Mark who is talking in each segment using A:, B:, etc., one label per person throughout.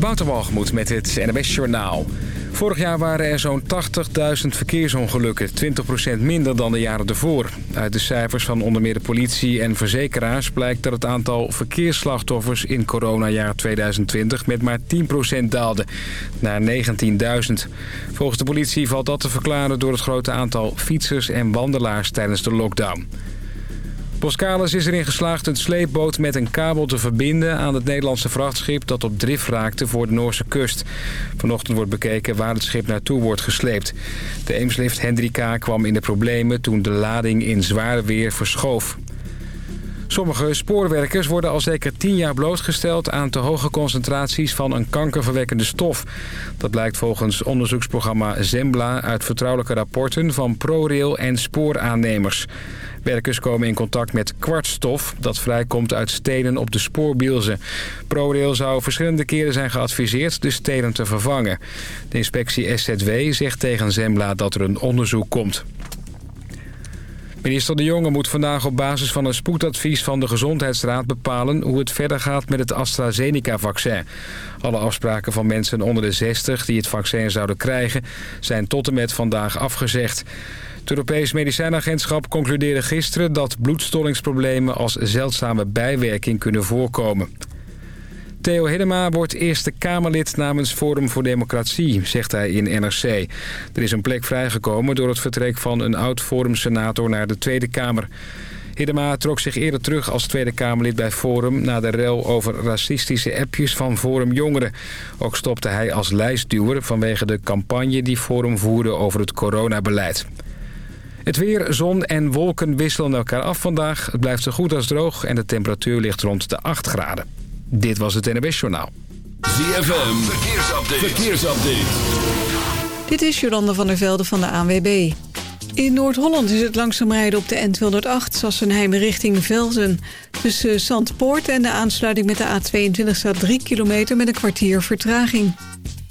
A: Wouter met het NWS Journaal. Vorig jaar waren er zo'n 80.000 verkeersongelukken, 20% minder dan de jaren ervoor. Uit de cijfers van onder meer de politie en verzekeraars blijkt dat het aantal verkeersslachtoffers in coronajaar 2020 met maar 10% daalde, naar 19.000. Volgens de politie valt dat te verklaren door het grote aantal fietsers en wandelaars tijdens de lockdown. Boskalis is erin geslaagd een sleepboot met een kabel te verbinden aan het Nederlandse vrachtschip dat op drift raakte voor de Noorse kust. Vanochtend wordt bekeken waar het schip naartoe wordt gesleept. De Eemslift Hendrika kwam in de problemen toen de lading in zwaar weer verschoof. Sommige spoorwerkers worden al zeker 10 jaar blootgesteld aan te hoge concentraties van een kankerverwekkende stof. Dat blijkt volgens onderzoeksprogramma Zembla uit vertrouwelijke rapporten van ProRail en spooraannemers. Werkers komen in contact met kwartstof dat vrijkomt uit stenen op de spoorbielzen. ProRail zou verschillende keren zijn geadviseerd de stenen te vervangen. De inspectie SZW zegt tegen Zembla dat er een onderzoek komt. Minister De Jonge moet vandaag op basis van een spoedadvies van de Gezondheidsraad bepalen hoe het verder gaat met het AstraZeneca-vaccin. Alle afspraken van mensen onder de 60 die het vaccin zouden krijgen zijn tot en met vandaag afgezegd. Het Europees Medicijnagentschap concludeerde gisteren dat bloedstollingsproblemen als zeldzame bijwerking kunnen voorkomen. Theo Hiddema wordt Eerste Kamerlid namens Forum voor Democratie, zegt hij in NRC. Er is een plek vrijgekomen door het vertrek van een oud-Forum-senator naar de Tweede Kamer. Hiddema trok zich eerder terug als Tweede Kamerlid bij Forum... na de rel over racistische appjes van Forum Jongeren. Ook stopte hij als lijstduwer vanwege de campagne die Forum voerde over het coronabeleid. Het weer, zon en wolken wisselen elkaar af vandaag. Het blijft zo goed als droog en de temperatuur ligt rond de 8 graden. Dit was het NWS Journaal.
B: ZFM, verkeersupdate. verkeersupdate.
C: Dit is Jolande van der Velde van de ANWB. In Noord-Holland is het langzaam rijden op de N208 Sassenheim richting Velzen. Tussen Zandpoort en de aansluiting met de A22 staat 3 kilometer met een kwartier vertraging.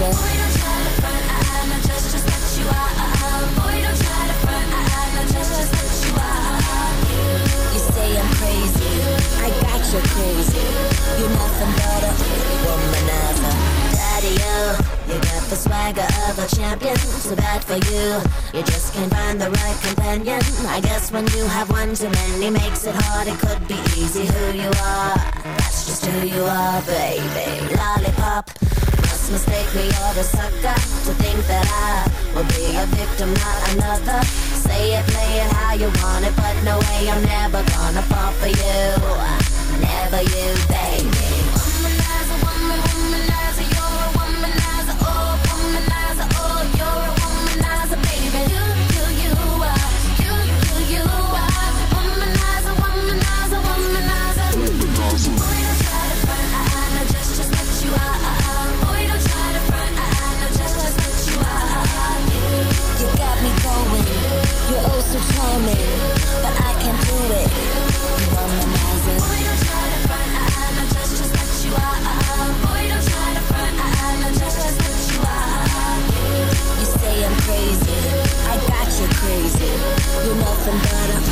D: womanizer. Boy, don't try to front, I, know just, you are. Boy, don't try to front, I, I know just, just what you are. You say I'm crazy, I got you crazy. You're nothing but a womanizer. Daddy, you got the swagger of a champion. So bad for you, you just can't find the right companion. I guess when you have one too many, makes it hard. It could be easy who you are. That's just who you are, baby. Lollipop. Mistake me or a sucker to think that I will be a victim, not another. Say it, play it how you want it, but no way I'm never gonna fall for you. Never you, baby. Nothing a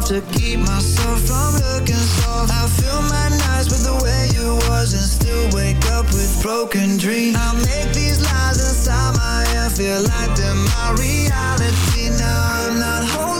D: off to keep myself from looking soft. I fill my nights with the way you was And still wake up with broken dreams. I make these lies inside my head Feel like they're my reality. Now I'm not holding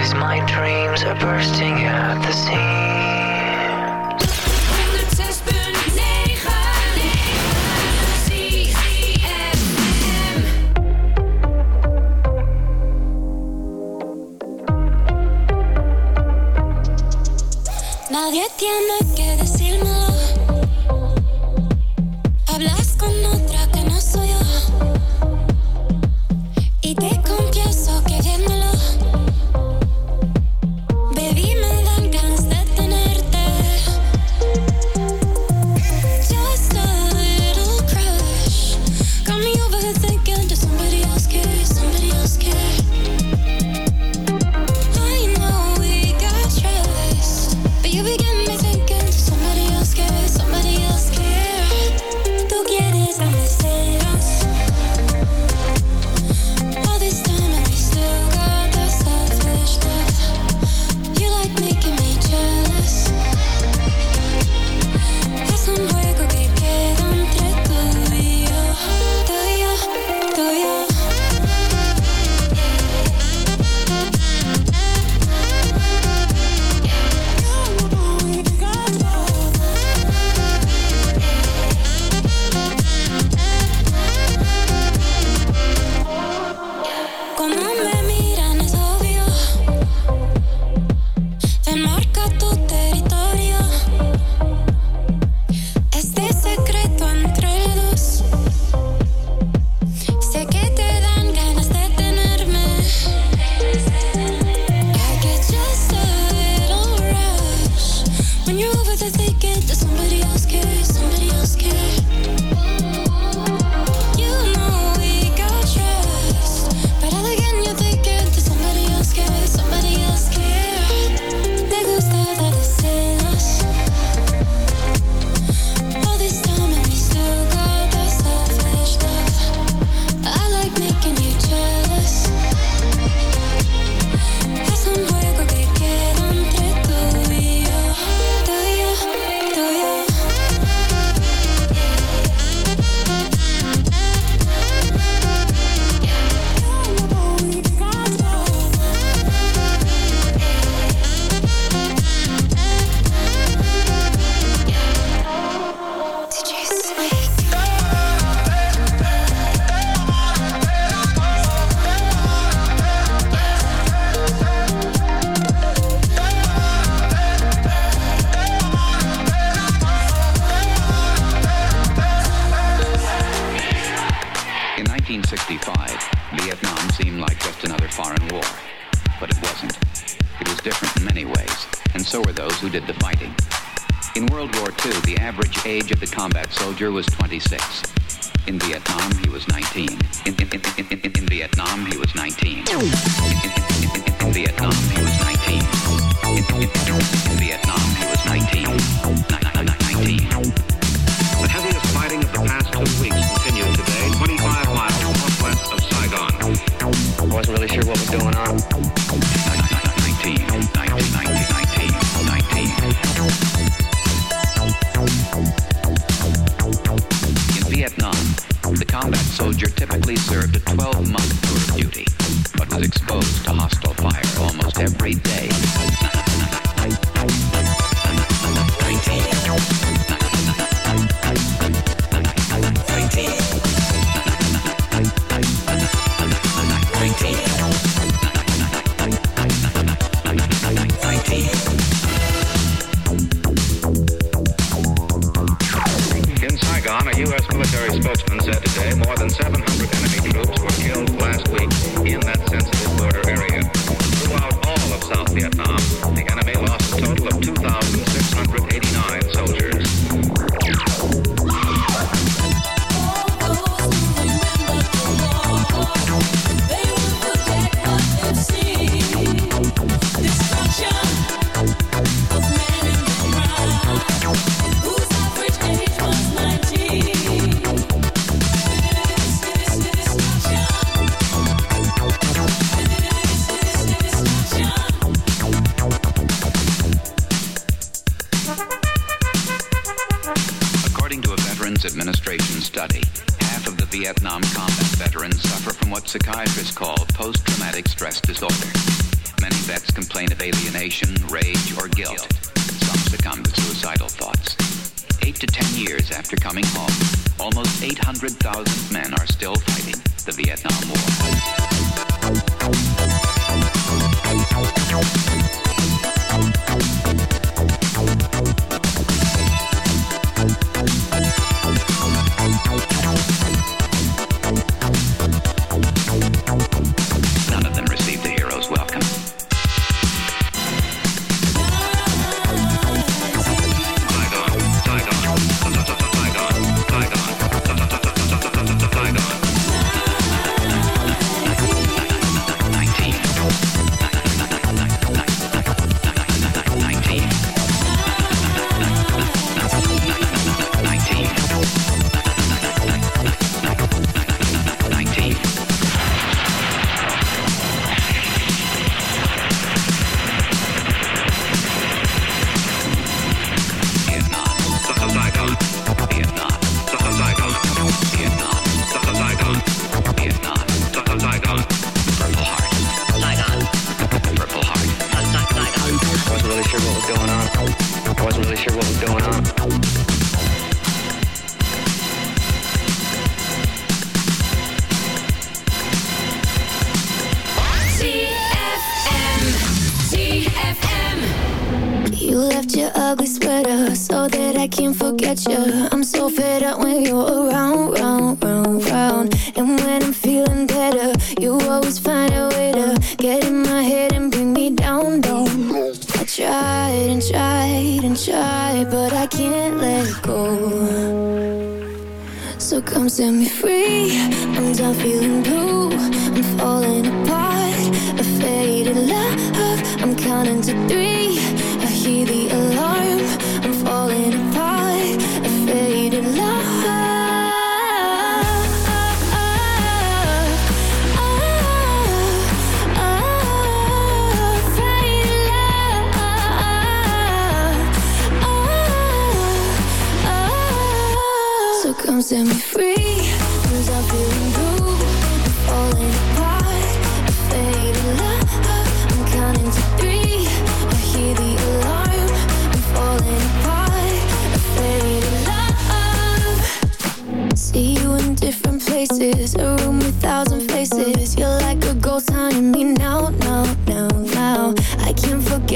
E: Cause
F: my dreams are bursting at the seams.
G: Nadie tiene que
H: procedure was every day.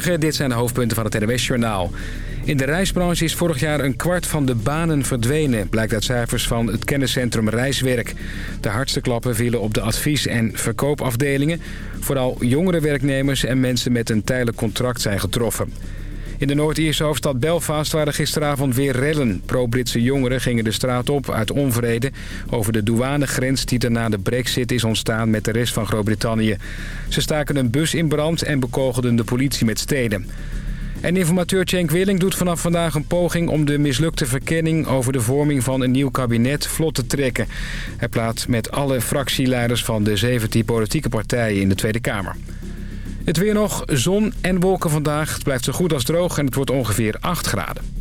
A: Dit zijn de hoofdpunten van het NWS-journaal. In de reisbranche is vorig jaar een kwart van de banen verdwenen... blijkt uit cijfers van het kenniscentrum Reiswerk. De hardste klappen vielen op de advies- en verkoopafdelingen. Vooral jongere werknemers en mensen met een tijdelijk contract zijn getroffen. In de Noord-Ierse hoofdstad Belfast waren gisteravond weer rellen. Pro-Britse jongeren gingen de straat op uit onvrede... over de douanegrens die er na de brexit is ontstaan met de rest van Groot-Brittannië. Ze staken een bus in brand en bekogelden de politie met steden. En informateur Cenk Willing doet vanaf vandaag een poging om de mislukte verkenning over de vorming van een nieuw kabinet vlot te trekken. Hij plaat met alle fractieleiders van de 17 politieke partijen in de Tweede Kamer. Het weer nog, zon en wolken vandaag. Het blijft zo goed als droog en het wordt ongeveer 8 graden.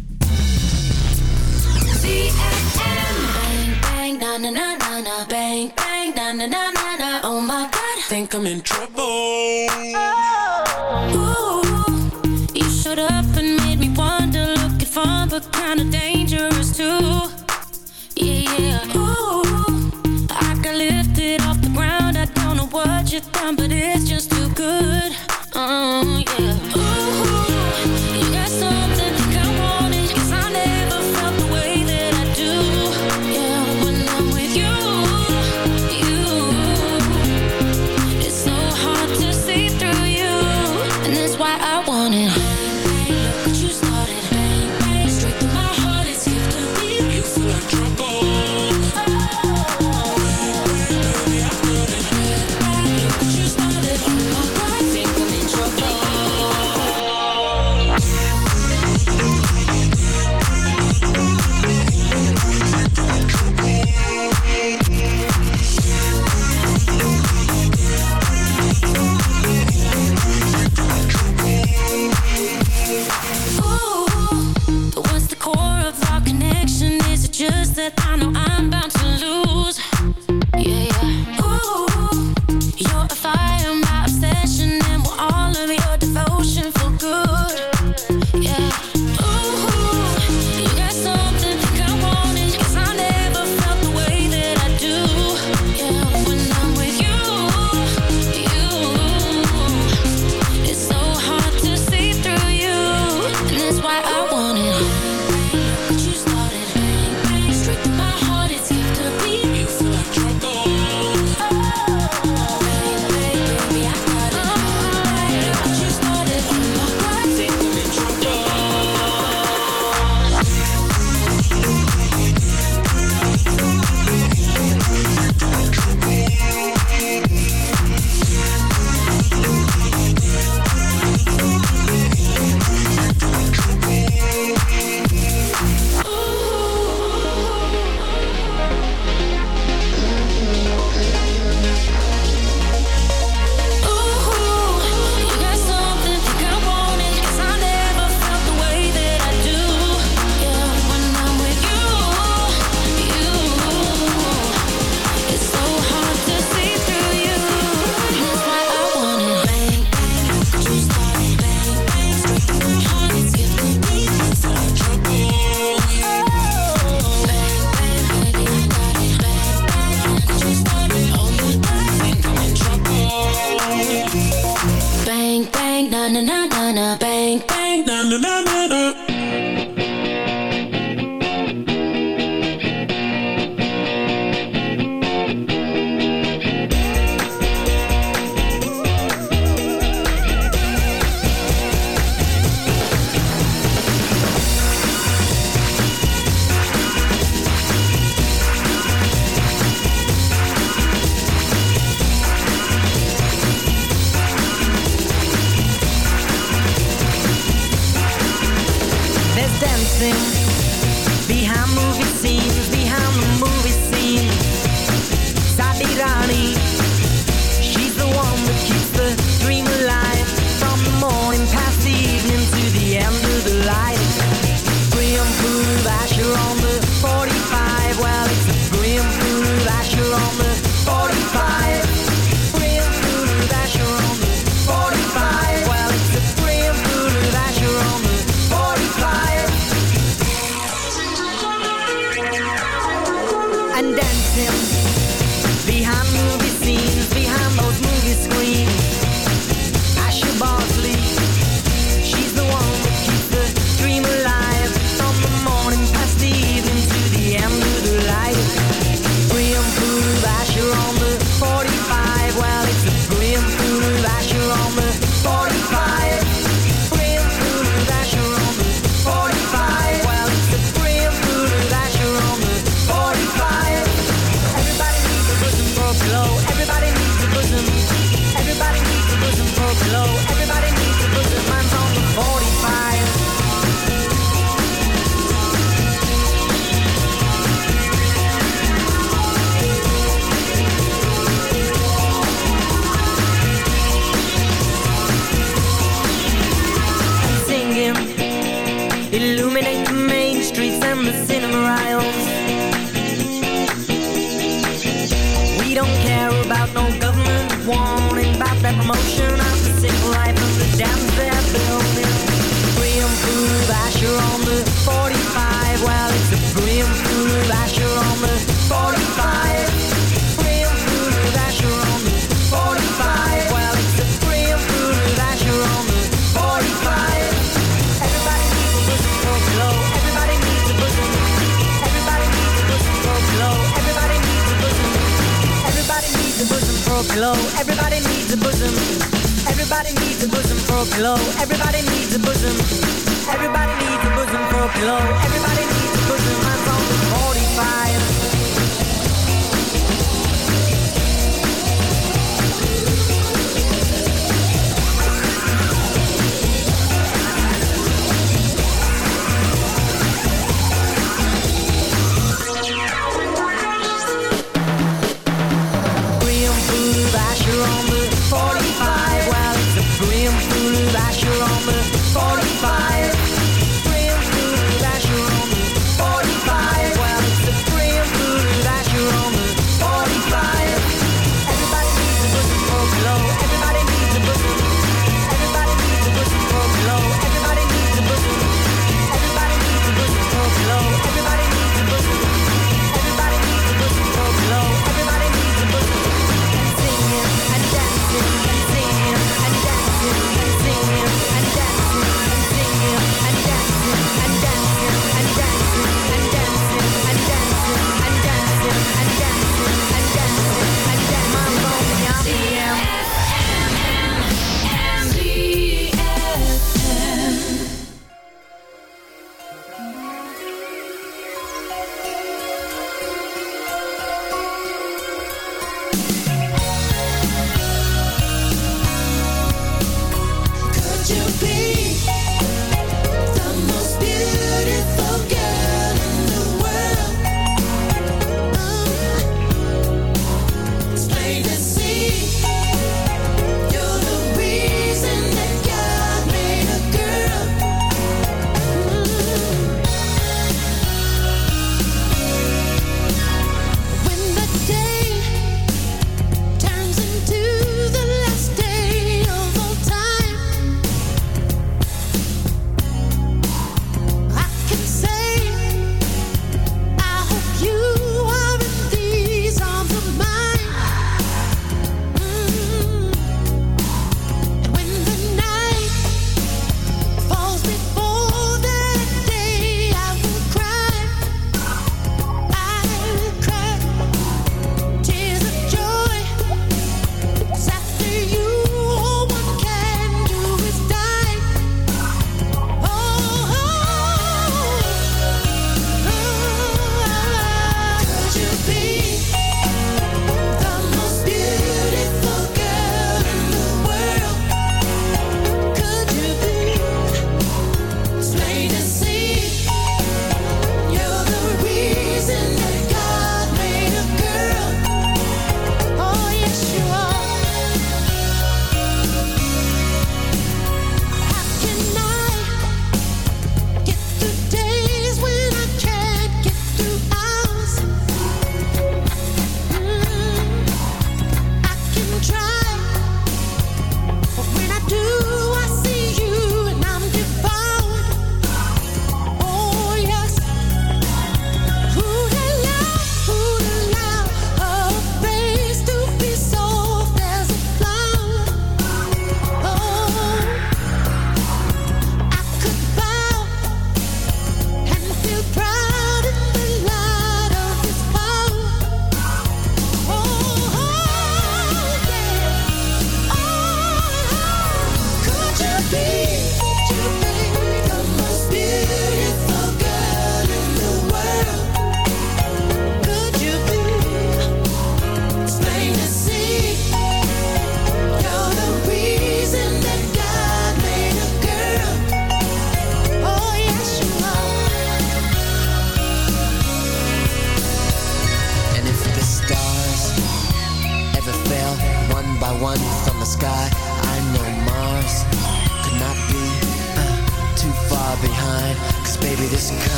F: You done, but it's just good. Oh, yeah. Ooh, you got something I I never felt the way that I do. Yeah, when I'm with you, you. It's so hard to see through you. And that's why I want it.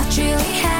G: not really
B: happy.